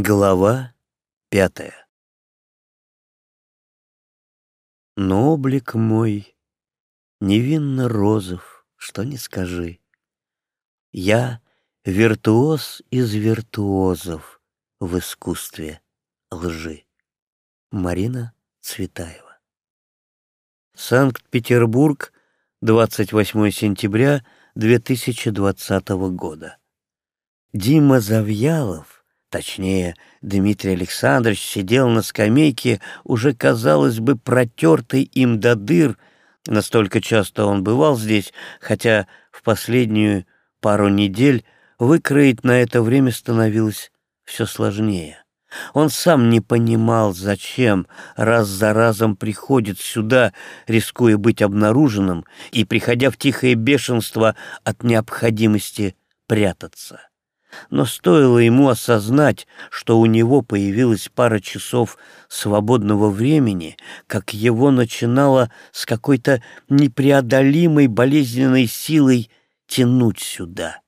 Глава пятая Но облик мой невинно розов, что не скажи. Я виртуоз из виртуозов в искусстве лжи. Марина Цветаева Санкт-Петербург, 28 сентября 2020 года. Дима Завьялов Точнее, Дмитрий Александрович сидел на скамейке, уже, казалось бы, протертой им до дыр. Настолько часто он бывал здесь, хотя в последнюю пару недель выкроить на это время становилось все сложнее. Он сам не понимал, зачем раз за разом приходит сюда, рискуя быть обнаруженным и приходя в тихое бешенство от необходимости прятаться. Но стоило ему осознать, что у него появилась пара часов свободного времени, как его начинало с какой-то непреодолимой болезненной силой тянуть сюда.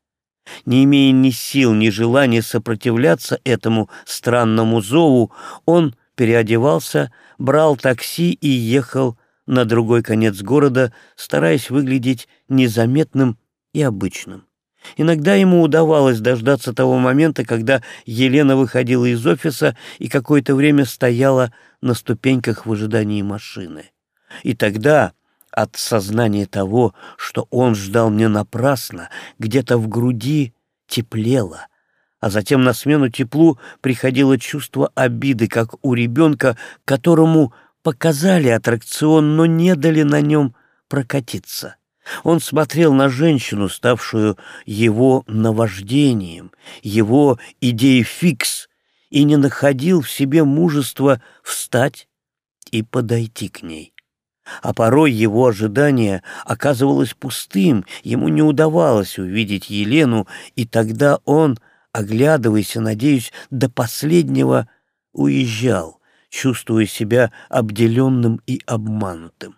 Не имея ни сил, ни желания сопротивляться этому странному зову, он переодевался, брал такси и ехал на другой конец города, стараясь выглядеть незаметным и обычным. Иногда ему удавалось дождаться того момента, когда Елена выходила из офиса и какое-то время стояла на ступеньках в ожидании машины. И тогда от сознания того, что он ждал не напрасно, где-то в груди теплело, а затем на смену теплу приходило чувство обиды, как у ребенка, которому показали аттракцион, но не дали на нем прокатиться. Он смотрел на женщину, ставшую его наваждением, его идеей фикс, и не находил в себе мужества встать и подойти к ней. А порой его ожидание оказывалось пустым, ему не удавалось увидеть Елену, и тогда он, оглядываясь и надеясь, до последнего уезжал, чувствуя себя обделенным и обманутым.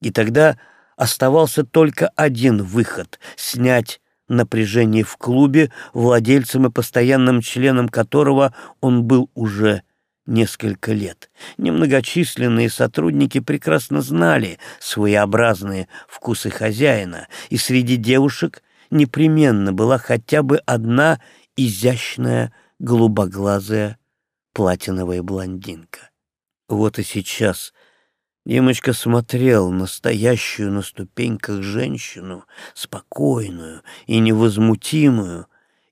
И тогда оставался только один выход — снять напряжение в клубе, владельцем и постоянным членом которого он был уже несколько лет. Немногочисленные сотрудники прекрасно знали своеобразные вкусы хозяина, и среди девушек непременно была хотя бы одна изящная голубоглазая платиновая блондинка. Вот и сейчас Димочка смотрел на стоящую на ступеньках женщину, спокойную и невозмутимую,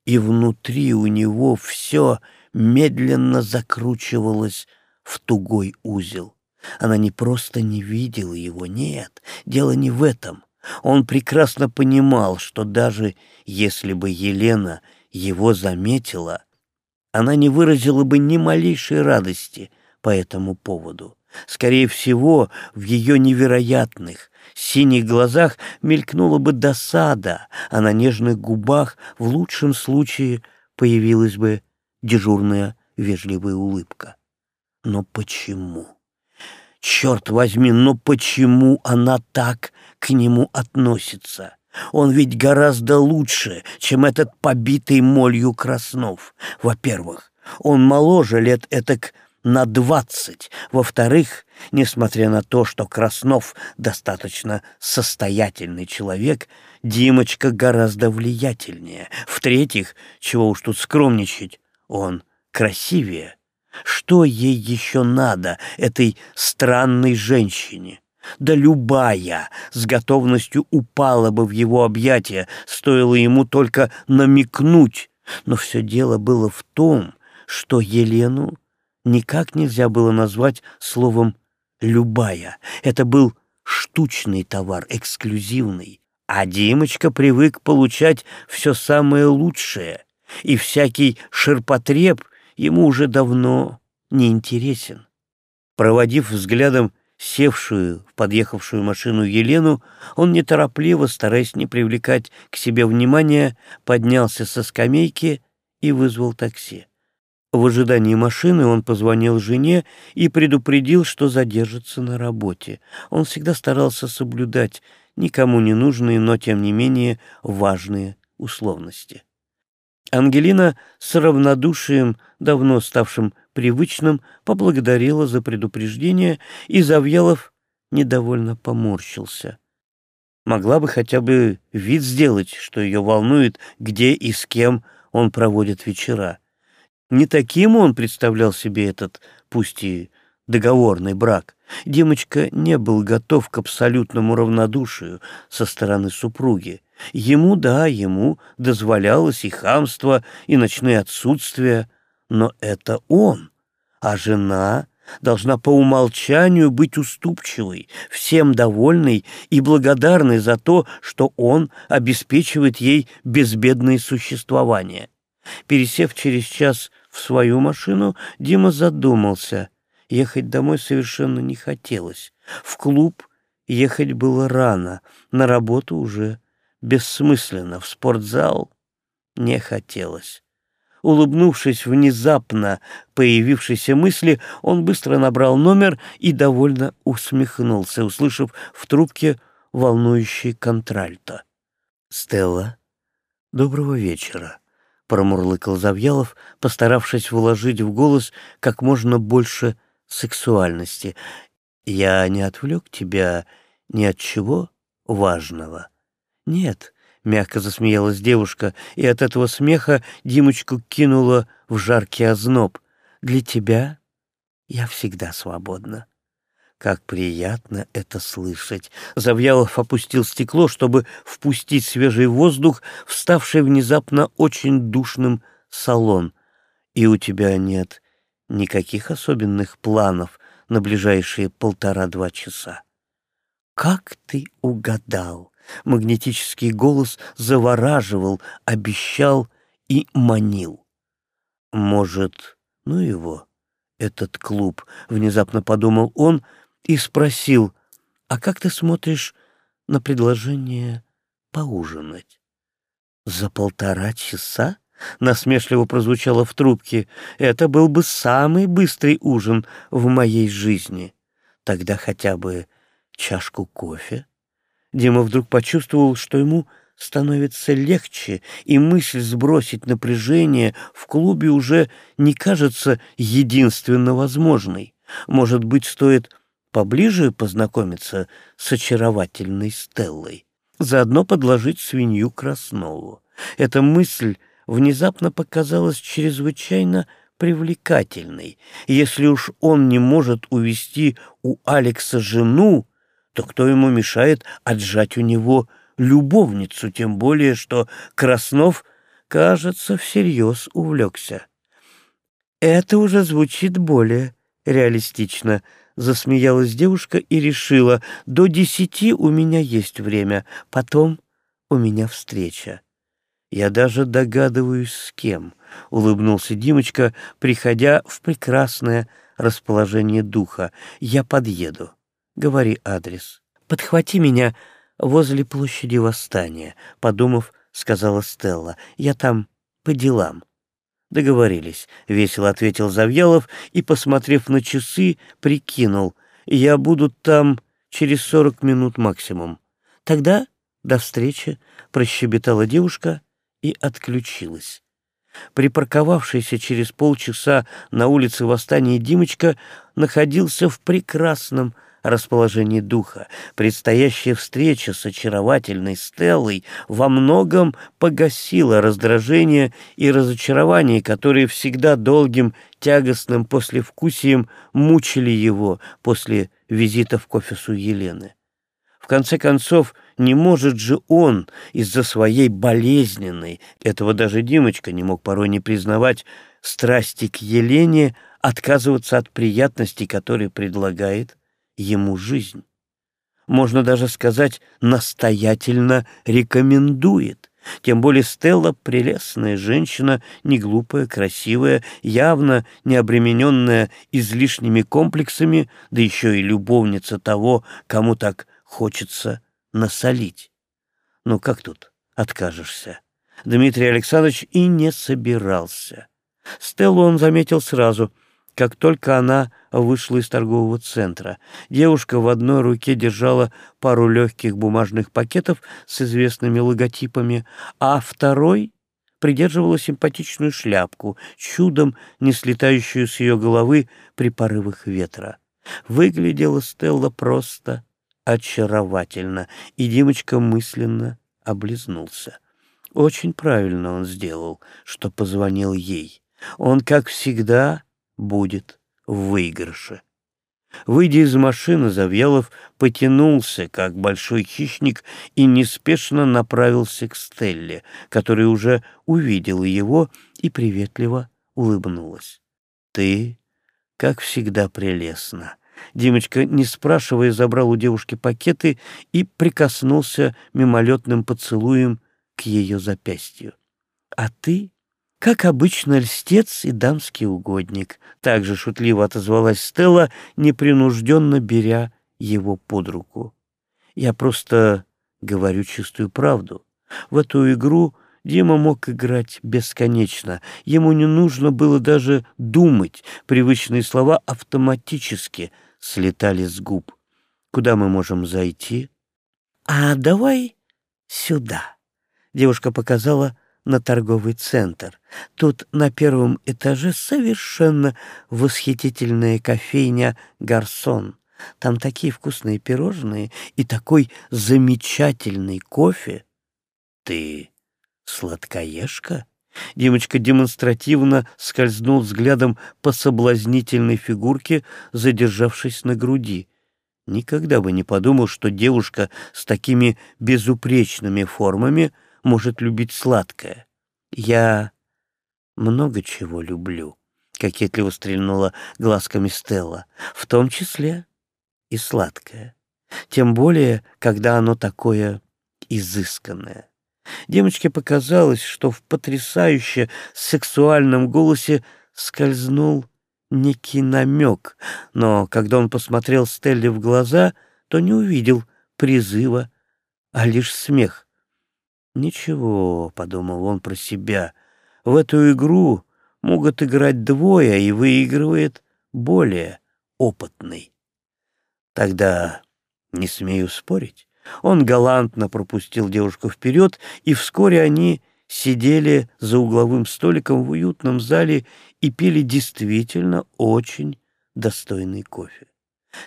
и внутри у него все медленно закручивалось в тугой узел. Она не просто не видела его, нет, дело не в этом. Он прекрасно понимал, что даже если бы Елена его заметила, она не выразила бы ни малейшей радости по этому поводу. Скорее всего, в ее невероятных синих глазах мелькнула бы досада, а на нежных губах в лучшем случае появилась бы дежурная вежливая улыбка. Но почему? Черт возьми, но почему она так к нему относится? Он ведь гораздо лучше, чем этот побитый молью Краснов. Во-первых, он моложе лет этак на двадцать. Во-вторых, несмотря на то, что Краснов достаточно состоятельный человек, Димочка гораздо влиятельнее. В-третьих, чего уж тут скромничать, он красивее. Что ей еще надо, этой странной женщине? Да любая с готовностью упала бы в его объятия, стоило ему только намекнуть. Но все дело было в том, что Елену никак нельзя было назвать словом «любая». Это был штучный товар, эксклюзивный. А Димочка привык получать все самое лучшее, и всякий ширпотреб ему уже давно не интересен. Проводив взглядом севшую в подъехавшую машину Елену, он неторопливо, стараясь не привлекать к себе внимания, поднялся со скамейки и вызвал такси. В ожидании машины он позвонил жене и предупредил, что задержится на работе. Он всегда старался соблюдать никому не нужные, но тем не менее важные условности. Ангелина с равнодушием, давно ставшим привычным, поблагодарила за предупреждение, и Завьялов недовольно поморщился. Могла бы хотя бы вид сделать, что ее волнует, где и с кем он проводит вечера. Не таким он представлял себе этот, пусть и договорный брак. Демочка не был готов к абсолютному равнодушию со стороны супруги. Ему, да, ему дозволялось и хамство, и ночные отсутствия, но это он, а жена должна по умолчанию быть уступчивой, всем довольной и благодарной за то, что он обеспечивает ей безбедное существование. Пересев через час в свою машину, Дима задумался. Ехать домой совершенно не хотелось. В клуб ехать было рано, на работу уже бессмысленно, в спортзал не хотелось. Улыбнувшись внезапно появившейся мысли, он быстро набрал номер и довольно усмехнулся, услышав в трубке волнующий контральто. «Стелла, доброго вечера», — промурлыкал Завьялов, постаравшись вложить в голос как можно больше сексуальности. «Я не отвлек тебя ни от чего важного?» «Нет», — мягко засмеялась девушка, и от этого смеха Димочку кинула в жаркий озноб. «Для тебя я всегда свободна». Как приятно это слышать! Завьялов опустил стекло, чтобы впустить свежий воздух, вставший внезапно очень душным салон. И у тебя нет никаких особенных планов на ближайшие полтора-два часа. Как ты угадал! Магнетический голос завораживал, обещал и манил. «Может, ну его, этот клуб?» — внезапно подумал он и спросил, «А как ты смотришь на предложение поужинать?» «За полтора часа?» — насмешливо прозвучало в трубке. «Это был бы самый быстрый ужин в моей жизни. Тогда хотя бы чашку кофе?» Дима вдруг почувствовал, что ему становится легче, и мысль сбросить напряжение в клубе уже не кажется единственно возможной. Может быть, стоит поближе познакомиться с очаровательной Стеллой, заодно подложить свинью Краснову. Эта мысль внезапно показалась чрезвычайно привлекательной. Если уж он не может увести у Алекса жену, то кто ему мешает отжать у него любовницу, тем более, что Краснов, кажется, всерьез увлекся. Это уже звучит более реалистично, засмеялась девушка и решила, до десяти у меня есть время, потом у меня встреча. Я даже догадываюсь, с кем, — улыбнулся Димочка, приходя в прекрасное расположение духа. Я подъеду. Говори адрес. Подхвати меня возле площади Восстания, подумав, сказала Стелла. Я там по делам. Договорились, весело ответил Завьялов и, посмотрев на часы, прикинул. Я буду там через сорок минут максимум. Тогда до встречи, прощебетала девушка и отключилась. Припарковавшийся через полчаса на улице Восстания Димочка находился в прекрасном расположении духа. Предстоящая встреча с очаровательной Стеллой во многом погасила раздражение и разочарование, которые всегда долгим тягостным послевкусием мучили его после визита в офису Елены. В конце концов, не может же он из-за своей болезненной, этого даже Димочка не мог порой не признавать, страсти к Елене, отказываться от приятностей, которые предлагает ему жизнь. Можно даже сказать, настоятельно рекомендует. Тем более Стелла — прелестная женщина, не глупая, красивая, явно не обремененная излишними комплексами, да еще и любовница того, кому так хочется насолить. Ну как тут откажешься? Дмитрий Александрович и не собирался. Стеллу он заметил сразу — как только она вышла из торгового центра. Девушка в одной руке держала пару легких бумажных пакетов с известными логотипами, а второй придерживала симпатичную шляпку, чудом не слетающую с ее головы при порывах ветра. Выглядела Стелла просто очаровательно, и Димочка мысленно облизнулся. Очень правильно он сделал, что позвонил ей. Он, как всегда, будет в выигрыше. Выйдя из машины, Завьялов потянулся, как большой хищник, и неспешно направился к Стелле, которая уже увидела его и приветливо улыбнулась. «Ты, как всегда, прелестна». Димочка, не спрашивая, забрал у девушки пакеты и прикоснулся мимолетным поцелуем к ее запястью. «А ты как обычно, льстец и дамский угодник. Также шутливо отозвалась Стелла, непринужденно беря его под руку. Я просто говорю чистую правду. В эту игру Дима мог играть бесконечно. Ему не нужно было даже думать. Привычные слова автоматически слетали с губ. Куда мы можем зайти? А давай сюда. Девушка показала на торговый центр. Тут на первом этаже совершенно восхитительная кофейня «Гарсон». Там такие вкусные пирожные и такой замечательный кофе. Ты сладкоежка? Димочка демонстративно скользнул взглядом по соблазнительной фигурке, задержавшись на груди. Никогда бы не подумал, что девушка с такими безупречными формами — может любить сладкое. Я много чего люблю, — кокетливо стрельнула глазками Стелла, в том числе и сладкое. Тем более, когда оно такое изысканное. Девочке показалось, что в потрясающе сексуальном голосе скользнул некий намек, но когда он посмотрел Стелле в глаза, то не увидел призыва, а лишь смех. «Ничего», — подумал он про себя, — «в эту игру могут играть двое, и выигрывает более опытный». Тогда не смею спорить. Он галантно пропустил девушку вперед, и вскоре они сидели за угловым столиком в уютном зале и пили действительно очень достойный кофе.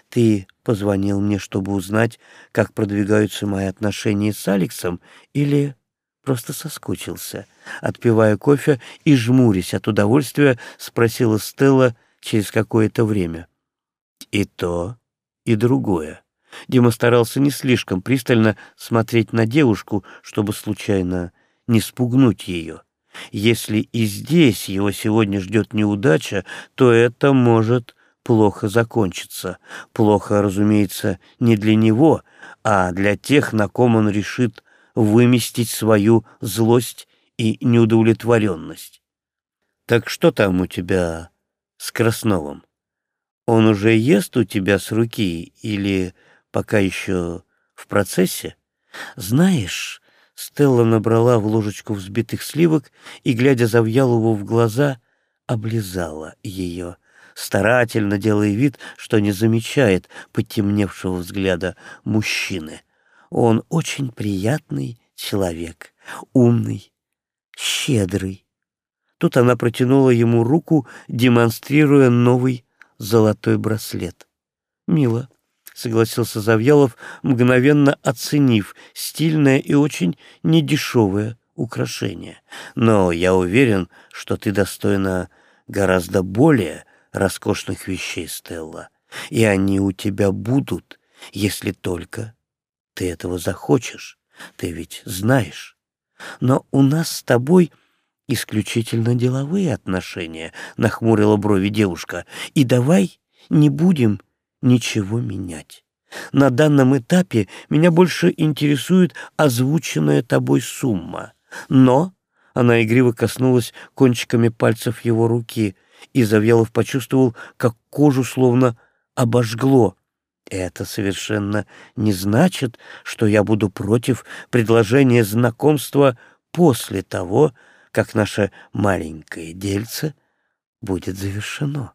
Ты позвонил мне, чтобы узнать, как продвигаются мои отношения с Алексом, или просто соскучился?» Отпивая кофе и жмурясь от удовольствия, спросила Стелла через какое-то время. «И то, и другое». Дима старался не слишком пристально смотреть на девушку, чтобы случайно не спугнуть ее. Если и здесь его сегодня ждет неудача, то это может плохо закончится. Плохо, разумеется, не для него, а для тех, на ком он решит выместить свою злость и неудовлетворенность. «Так что там у тебя с Красновым? Он уже ест у тебя с руки или пока еще в процессе?» «Знаешь...» — Стелла набрала в ложечку взбитых сливок и, глядя Завьялову в глаза, облизала ее старательно делая вид, что не замечает потемневшего взгляда мужчины. Он очень приятный человек, умный, щедрый. Тут она протянула ему руку, демонстрируя новый золотой браслет. «Мило», — согласился Завьялов, мгновенно оценив стильное и очень недешевое украшение. «Но я уверен, что ты достойна гораздо более роскошных вещей, Стелла, и они у тебя будут, если только ты этого захочешь. Ты ведь знаешь. Но у нас с тобой исключительно деловые отношения, нахмурила брови девушка. И давай не будем ничего менять. На данном этапе меня больше интересует озвученная тобой сумма. Но она игриво коснулась кончиками пальцев его руки и Завьялов почувствовал, как кожу словно обожгло. Это совершенно не значит, что я буду против предложения знакомства после того, как наше маленькое дельце будет завершено.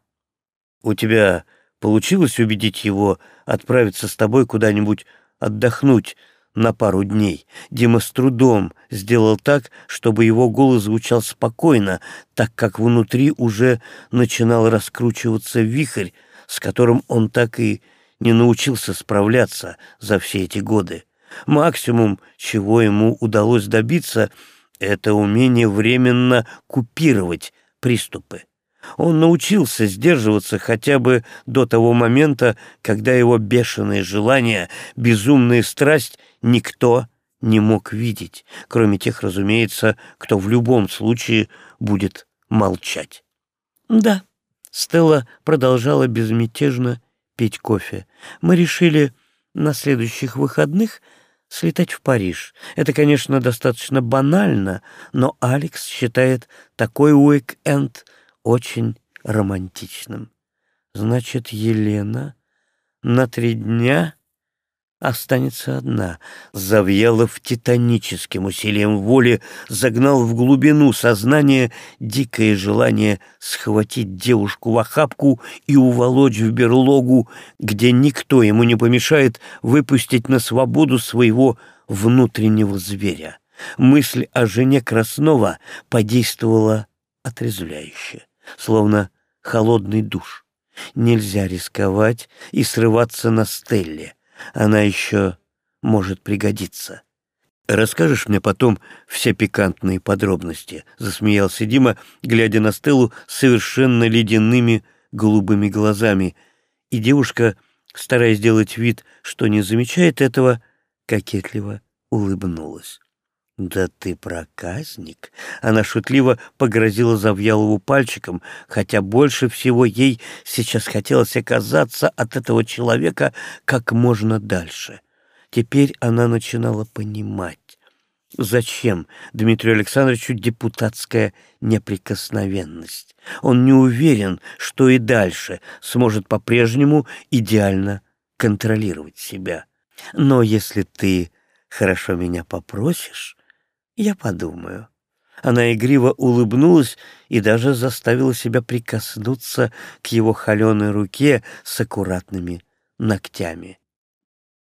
У тебя получилось убедить его отправиться с тобой куда-нибудь отдохнуть на пару дней. Дима с трудом сделал так, чтобы его голос звучал спокойно, так как внутри уже начинал раскручиваться вихрь, с которым он так и не научился справляться за все эти годы. Максимум, чего ему удалось добиться, это умение временно купировать приступы. Он научился сдерживаться хотя бы до того момента, когда его бешеные желания, безумная страсть никто не мог видеть, кроме тех, разумеется, кто в любом случае будет молчать. «Да», — Стелла продолжала безмятежно пить кофе. «Мы решили на следующих выходных слетать в Париж. Это, конечно, достаточно банально, но Алекс считает такой уик-энд очень романтичным. Значит, Елена на три дня останется одна. Завьялов титаническим усилием воли загнал в глубину сознания дикое желание схватить девушку в охапку и уволочь в берлогу, где никто ему не помешает выпустить на свободу своего внутреннего зверя. Мысль о жене Краснова подействовала отрезвляюще словно холодный душ. Нельзя рисковать и срываться на Стелле. Она еще может пригодиться. «Расскажешь мне потом все пикантные подробности?» — засмеялся Дима, глядя на Стеллу совершенно ледяными голубыми глазами. И девушка, стараясь сделать вид, что не замечает этого, кокетливо улыбнулась. «Да ты проказник!» Она шутливо погрозила Завьялову пальчиком, хотя больше всего ей сейчас хотелось оказаться от этого человека как можно дальше. Теперь она начинала понимать, зачем Дмитрию Александровичу депутатская неприкосновенность. Он не уверен, что и дальше сможет по-прежнему идеально контролировать себя. Но если ты хорошо меня попросишь, я подумаю. Она игриво улыбнулась и даже заставила себя прикоснуться к его холеной руке с аккуратными ногтями.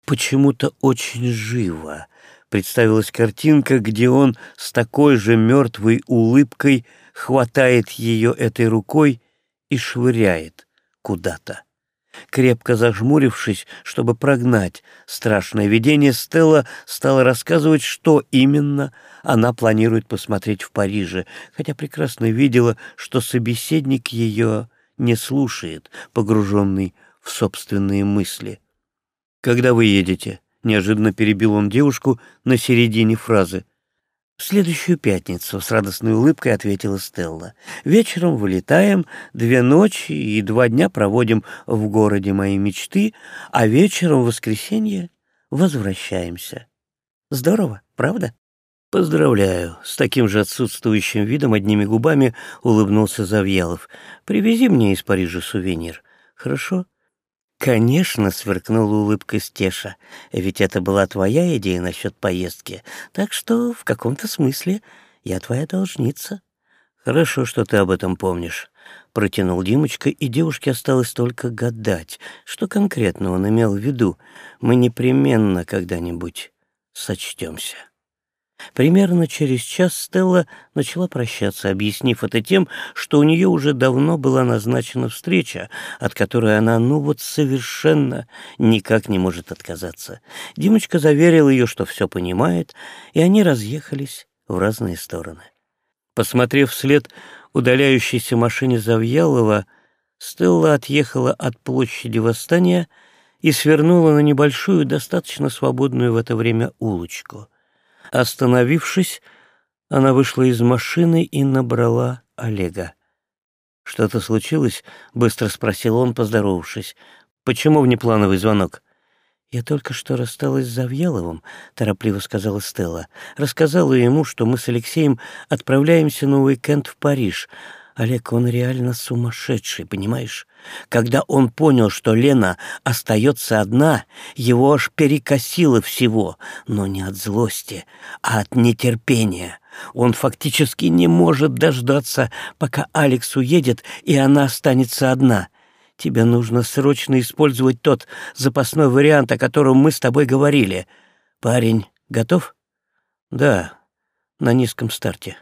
Почему-то очень живо представилась картинка, где он с такой же мертвой улыбкой хватает ее этой рукой и швыряет куда-то. Крепко зажмурившись, чтобы прогнать страшное видение, Стелла стала рассказывать, что именно она планирует посмотреть в Париже, хотя прекрасно видела, что собеседник ее не слушает, погруженный в собственные мысли. «Когда вы едете?» — неожиданно перебил он девушку на середине фразы. «В следующую пятницу», — с радостной улыбкой ответила Стелла. «Вечером вылетаем, две ночи и два дня проводим в городе моей мечты, а вечером в воскресенье возвращаемся. Здорово, правда?» «Поздравляю!» — с таким же отсутствующим видом одними губами улыбнулся Завьялов. «Привези мне из Парижа сувенир, хорошо?» «Конечно», — сверкнула улыбкой Стеша, — «ведь это была твоя идея насчет поездки, так что в каком-то смысле я твоя должница». «Хорошо, что ты об этом помнишь», — протянул Димочка, и девушке осталось только гадать, что конкретно он имел в виду. «Мы непременно когда-нибудь сочтемся». Примерно через час Стелла начала прощаться, объяснив это тем, что у нее уже давно была назначена встреча, от которой она, ну вот, совершенно никак не может отказаться. Димочка заверил ее, что все понимает, и они разъехались в разные стороны. Посмотрев вслед удаляющейся машине Завьялова, Стелла отъехала от площади Восстания и свернула на небольшую, достаточно свободную в это время улочку — Остановившись, она вышла из машины и набрала Олега. «Что-то случилось?» — быстро спросил он, поздоровавшись. «Почему внеплановый звонок?» «Я только что рассталась с Завьяловым», — торопливо сказала Стелла. «Рассказала ему, что мы с Алексеем отправляемся на уикенд в Париж, Олег, он реально сумасшедший, понимаешь? Когда он понял, что Лена остается одна, его аж перекосило всего, но не от злости, а от нетерпения. Он фактически не может дождаться, пока Алекс уедет, и она останется одна. Тебе нужно срочно использовать тот запасной вариант, о котором мы с тобой говорили. Парень готов? Да, на низком старте.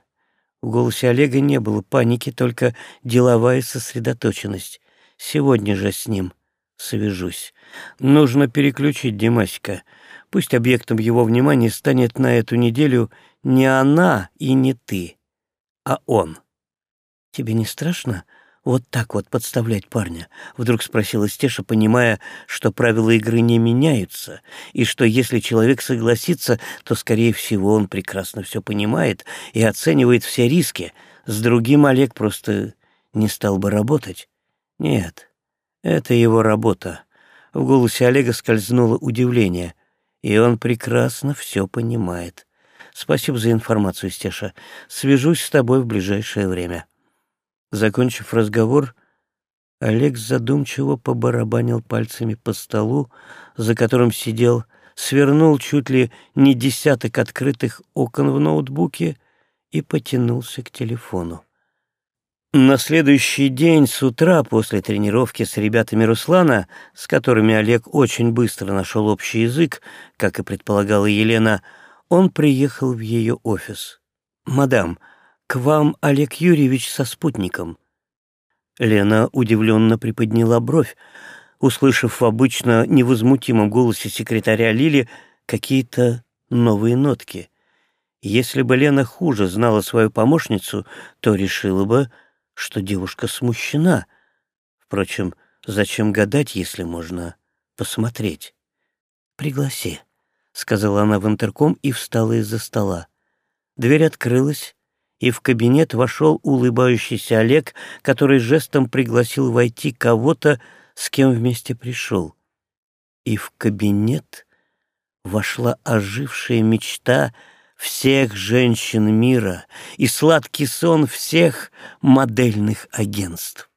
В голосе Олега не было паники, только деловая сосредоточенность. Сегодня же с ним свяжусь. Нужно переключить Димасика. Пусть объектом его внимания станет на эту неделю не она и не ты, а он. Тебе не страшно вот так вот подставлять парня?» — вдруг спросила Стеша, понимая, что правила игры не меняются, и что если человек согласится, то, скорее всего, он прекрасно все понимает и оценивает все риски. С другим Олег просто не стал бы работать. Нет, это его работа. В голосе Олега скользнуло удивление, и он прекрасно все понимает. Спасибо за информацию, Стеша. Свяжусь с тобой в ближайшее время. Закончив разговор, Олег задумчиво побарабанил пальцами по столу, за которым сидел, свернул чуть ли не десяток открытых окон в ноутбуке и потянулся к телефону. На следующий день с утра после тренировки с ребятами Руслана, с которыми Олег очень быстро нашел общий язык, как и предполагала Елена, он приехал в ее офис. «Мадам, к вам Олег Юрьевич со спутником». Лена удивленно приподняла бровь, услышав в обычно невозмутимом голосе секретаря Лили какие-то новые нотки. Если бы Лена хуже знала свою помощницу, то решила бы, что девушка смущена. Впрочем, зачем гадать, если можно посмотреть? «Пригласи», — сказала она в интерком и встала из-за стола. Дверь открылась, и в кабинет вошел улыбающийся Олег, который жестом пригласил войти кого-то, с кем вместе пришел. И в кабинет вошла ожившая мечта всех женщин мира и сладкий сон всех модельных агентств.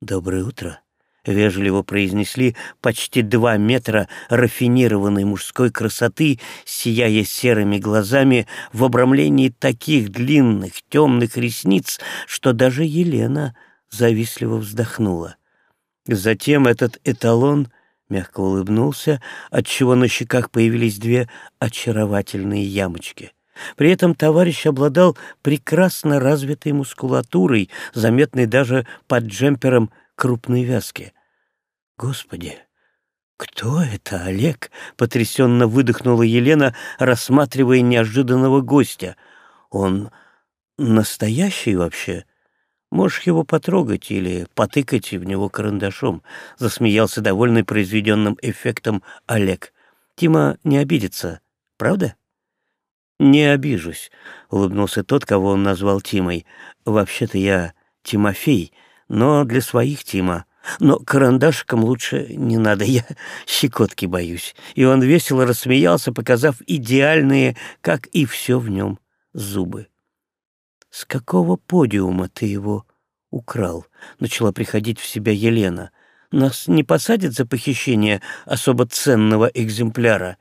«Доброе утро», вежливо произнесли почти два метра рафинированной мужской красоты, сияя серыми глазами в обрамлении таких длинных темных ресниц, что даже Елена завистливо вздохнула. Затем этот эталон мягко улыбнулся, отчего на щеках появились две очаровательные ямочки. При этом товарищ обладал прекрасно развитой мускулатурой, заметной даже под джемпером крупной вязки. Господи, кто это, Олег? Потрясенно выдохнула Елена, рассматривая неожиданного гостя. Он настоящий вообще? Можешь его потрогать или потыкать в него карандашом, засмеялся довольный произведенным эффектом Олег. Тима не обидится, правда? Не обижусь, улыбнулся тот, кого он назвал Тимой. Вообще-то я Тимофей, но для своих Тима. Но карандашиком лучше не надо, я щекотки боюсь. И он весело рассмеялся, показав идеальные, как и все в нем, зубы. «С какого подиума ты его украл?» — начала приходить в себя Елена. «Нас не посадят за похищение особо ценного экземпляра.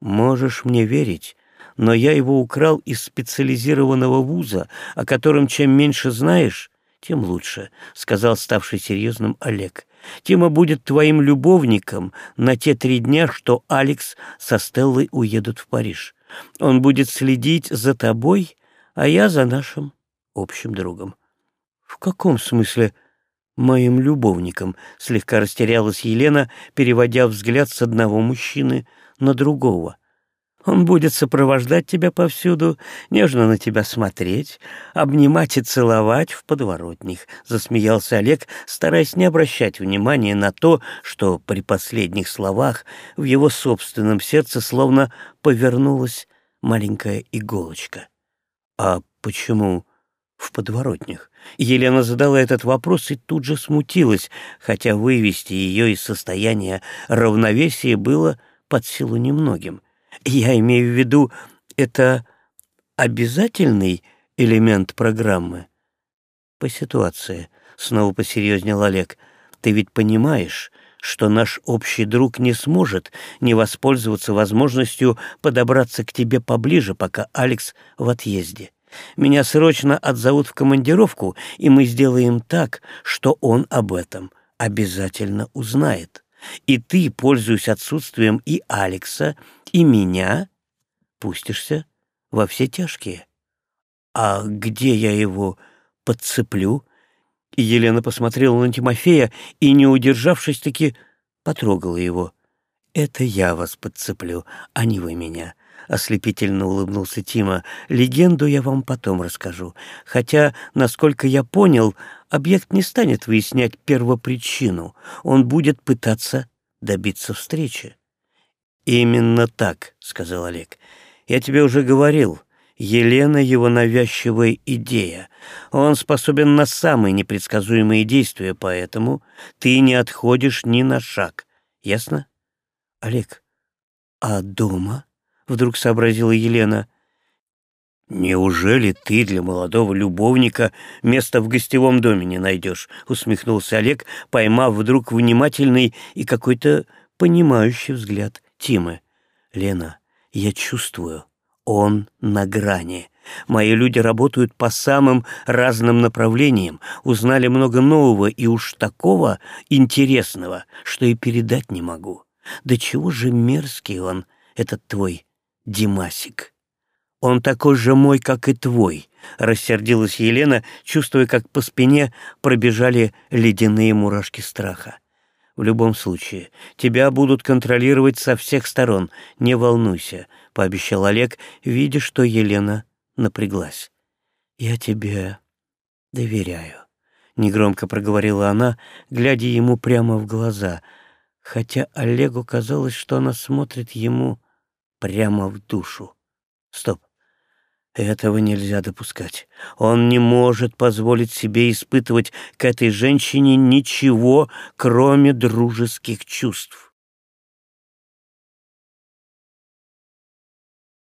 Можешь мне верить, но я его украл из специализированного вуза, о котором чем меньше знаешь, тем лучше», — сказал ставший серьезным Олег. «Тима будет твоим любовником на те три дня, что Алекс со Стеллой уедут в Париж. Он будет следить за тобой, а я за нашим общим другом». «В каком смысле моим любовником?» — слегка растерялась Елена, переводя взгляд с одного мужчины на другого. Он будет сопровождать тебя повсюду, нежно на тебя смотреть, обнимать и целовать в подворотнях», — засмеялся Олег, стараясь не обращать внимания на то, что при последних словах в его собственном сердце словно повернулась маленькая иголочка. «А почему в подворотнях?» Елена задала этот вопрос и тут же смутилась, хотя вывести ее из состояния равновесия было под силу немногим — я имею в виду, это обязательный элемент программы? По ситуации, снова посерьезнел Олег, ты ведь понимаешь, что наш общий друг не сможет не воспользоваться возможностью подобраться к тебе поближе, пока Алекс в отъезде. Меня срочно отзовут в командировку, и мы сделаем так, что он об этом обязательно узнает. И ты, пользуясь отсутствием и Алекса, и меня пустишься во все тяжкие. А где я его подцеплю? Елена посмотрела на Тимофея и, не удержавшись, таки потрогала его. «Это я вас подцеплю, а не вы меня», — ослепительно улыбнулся Тима. «Легенду я вам потом расскажу. Хотя, насколько я понял, объект не станет выяснять первопричину. Он будет пытаться добиться встречи». «Именно так», — сказал Олег. «Я тебе уже говорил». Елена — его навязчивая идея. Он способен на самые непредсказуемые действия, поэтому ты не отходишь ни на шаг. Ясно? Олег, а дома? Вдруг сообразила Елена. «Неужели ты для молодого любовника место в гостевом доме не найдешь?» — усмехнулся Олег, поймав вдруг внимательный и какой-то понимающий взгляд Тимы. «Лена, я чувствую, он на грани. Мои люди работают по самым разным направлениям, узнали много нового и уж такого интересного, что и передать не могу. Да чего же мерзкий он, этот твой Димасик. Он такой же мой, как и твой, рассердилась Елена, чувствуя, как по спине пробежали ледяные мурашки страха. В любом случае, тебя будут контролировать со всех сторон. Не волнуйся, — пообещал Олег, видя, что Елена напряглась. «Я тебе доверяю», — негромко проговорила она, глядя ему прямо в глаза, хотя Олегу казалось, что она смотрит ему прямо в душу. «Стоп! Этого нельзя допускать. Он не может позволить себе испытывать к этой женщине ничего, кроме дружеских чувств.